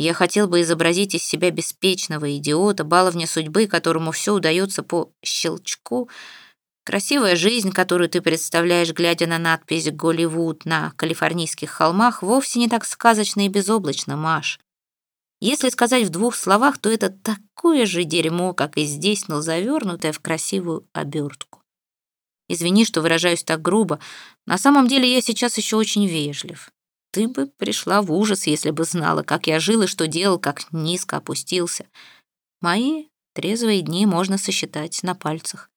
Я хотел бы изобразить из себя беспечного идиота, баловня судьбы, которому все удается по щелчку. Красивая жизнь, которую ты представляешь, глядя на надпись «Голливуд» на калифорнийских холмах, вовсе не так сказочно и безоблачно, Маш. Если сказать в двух словах, то это такое же дерьмо, как и здесь, но завернутое в красивую обертку. Извини, что выражаюсь так грубо. На самом деле я сейчас еще очень вежлив. Ты бы пришла в ужас, если бы знала, как я жил и что делал, как низко опустился. Мои трезвые дни можно сосчитать на пальцах.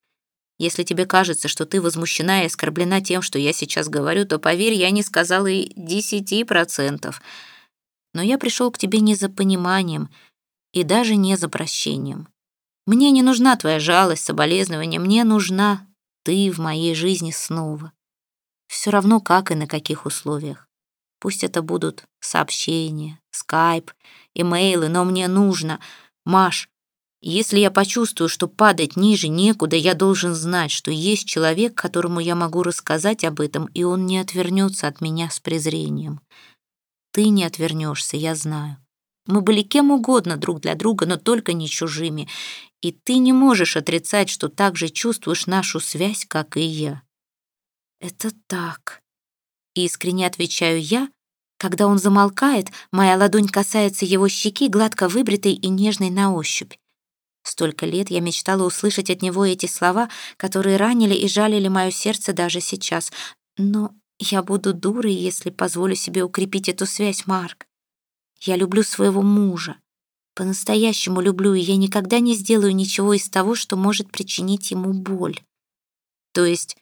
Если тебе кажется, что ты возмущена и оскорблена тем, что я сейчас говорю, то, поверь, я не сказала и десяти процентов. Но я пришел к тебе не за пониманием и даже не за прощением. Мне не нужна твоя жалость, соболезнование, мне нужна ты в моей жизни снова. Все равно, как и на каких условиях. Пусть это будут сообщения, скайп, имейлы, но мне нужно. Маш, если я почувствую, что падать ниже некуда, я должен знать, что есть человек, которому я могу рассказать об этом, и он не отвернется от меня с презрением. Ты не отвернешься, я знаю. Мы были кем угодно друг для друга, но только не чужими. И ты не можешь отрицать, что так же чувствуешь нашу связь, как и я. Это так. Искренне отвечаю я, когда он замолкает, моя ладонь касается его щеки, гладко выбритой и нежной на ощупь. Столько лет я мечтала услышать от него эти слова, которые ранили и жалили мое сердце даже сейчас. Но я буду дурой, если позволю себе укрепить эту связь, Марк. Я люблю своего мужа. По-настоящему люблю, и я никогда не сделаю ничего из того, что может причинить ему боль. То есть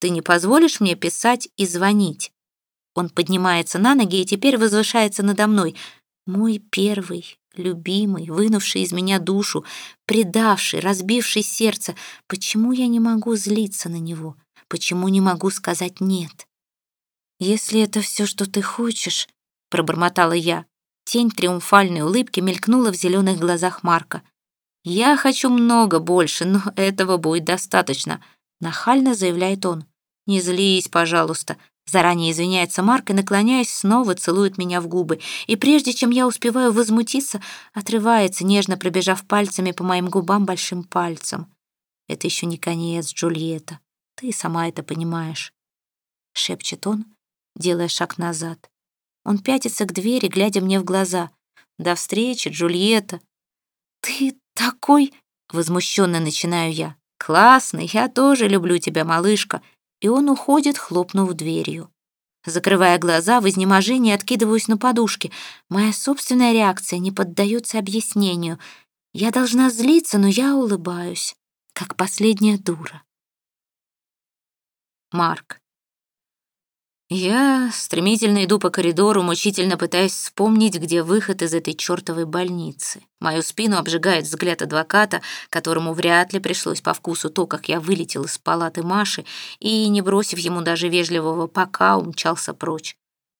ты не позволишь мне писать и звонить? Он поднимается на ноги и теперь возвышается надо мной. Мой первый, любимый, вынувший из меня душу, предавший, разбивший сердце. Почему я не могу злиться на него? Почему не могу сказать «нет»? «Если это все, что ты хочешь», — пробормотала я. Тень триумфальной улыбки мелькнула в зеленых глазах Марка. «Я хочу много больше, но этого будет достаточно», — нахально заявляет он. «Не злись, пожалуйста», Заранее извиняется Марк и, наклоняясь, снова целует меня в губы. И прежде чем я успеваю возмутиться, отрывается, нежно пробежав пальцами по моим губам большим пальцем. «Это еще не конец, Джульетта. Ты сама это понимаешь», — шепчет он, делая шаг назад. Он пятится к двери, глядя мне в глаза. «До встречи, Джульетта!» «Ты такой...» — возмущенно начинаю я. «Классный, я тоже люблю тебя, малышка». И он уходит, хлопнув дверью. Закрывая глаза, в изнеможении откидываюсь на подушке. Моя собственная реакция не поддается объяснению. Я должна злиться, но я улыбаюсь, как последняя дура. Марк. Я стремительно иду по коридору, мучительно пытаясь вспомнить, где выход из этой чертовой больницы. Мою спину обжигает взгляд адвоката, которому вряд ли пришлось по вкусу то, как я вылетел из палаты Маши и, не бросив ему даже вежливого пока, умчался прочь.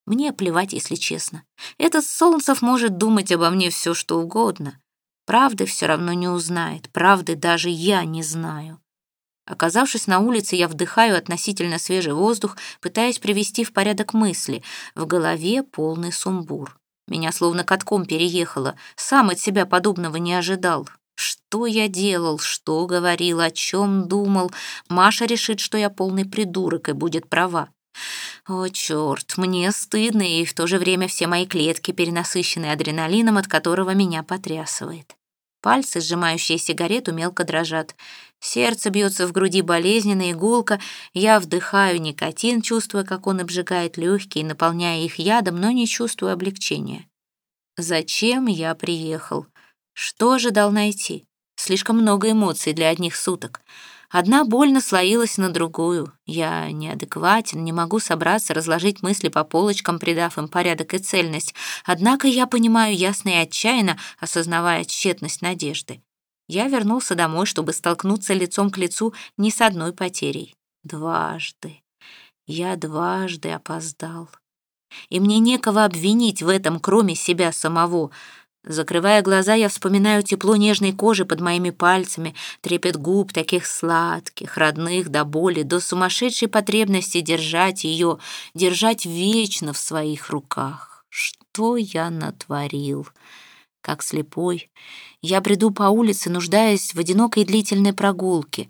Мне плевать, если честно. Этот Солнцев может думать обо мне все, что угодно. Правды все равно не узнает, правды даже я не знаю. Оказавшись на улице, я вдыхаю относительно свежий воздух, пытаясь привести в порядок мысли. В голове полный сумбур. Меня словно катком переехало. Сам от себя подобного не ожидал. Что я делал, что говорил, о чем думал? Маша решит, что я полный придурок и будет права. О, черт, мне стыдно, и в то же время все мои клетки перенасыщены адреналином, от которого меня потрясывает. Пальцы, сжимающие сигарету, мелко дрожат. Сердце бьется в груди болезненно, иголка. Я вдыхаю никотин, чувствуя, как он обжигает легкие, наполняя их ядом, но не чувствую облегчения. Зачем я приехал? Что ожидал найти? Слишком много эмоций для одних суток. Одна боль наслоилась на другую. Я неадекватен, не могу собраться, разложить мысли по полочкам, придав им порядок и цельность. Однако я понимаю ясно и отчаянно, осознавая тщетность надежды. Я вернулся домой, чтобы столкнуться лицом к лицу не с одной потерей. Дважды. Я дважды опоздал. И мне некого обвинить в этом, кроме себя самого — Закрывая глаза, я вспоминаю тепло нежной кожи под моими пальцами, трепет губ таких сладких, родных до боли, до сумасшедшей потребности держать ее, держать вечно в своих руках. Что я натворил? Как слепой, я бреду по улице, нуждаясь в одинокой длительной прогулке.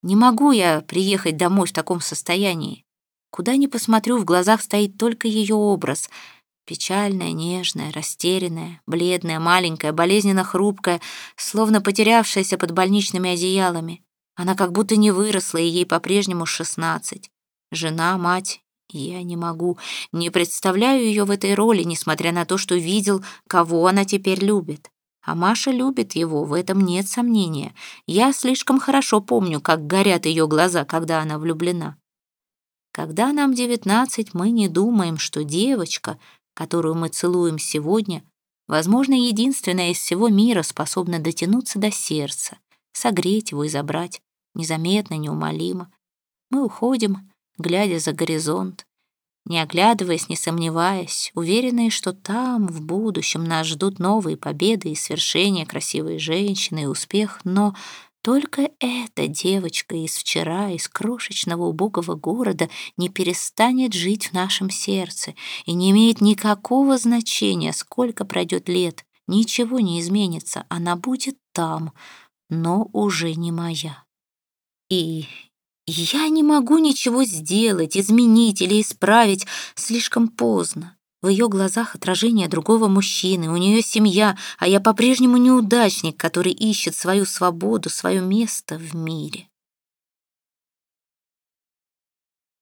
Не могу я приехать домой в таком состоянии. Куда ни посмотрю, в глазах стоит только ее образ — Печальная, нежная, растерянная, бледная, маленькая, болезненно хрупкая, словно потерявшаяся под больничными одеялами. Она как будто не выросла, и ей по-прежнему шестнадцать. Жена, мать, я не могу, не представляю ее в этой роли, несмотря на то, что видел, кого она теперь любит. А Маша любит его, в этом нет сомнения. Я слишком хорошо помню, как горят ее глаза, когда она влюблена. Когда нам девятнадцать, мы не думаем, что девочка которую мы целуем сегодня, возможно, единственная из всего мира способна дотянуться до сердца, согреть его и забрать, незаметно, неумолимо. Мы уходим, глядя за горизонт, не оглядываясь, не сомневаясь, уверенные, что там, в будущем, нас ждут новые победы и свершения, красивые женщины и успех, но только эта девочка из вчера, из крошечного убогого города, не перестанет жить в нашем сердце и не имеет никакого значения, сколько пройдет лет. Ничего не изменится, она будет там, но уже не моя. И я не могу ничего сделать, изменить или исправить слишком поздно. В ее глазах отражение другого мужчины, у нее семья, а я по-прежнему неудачник, который ищет свою свободу, свое место в мире.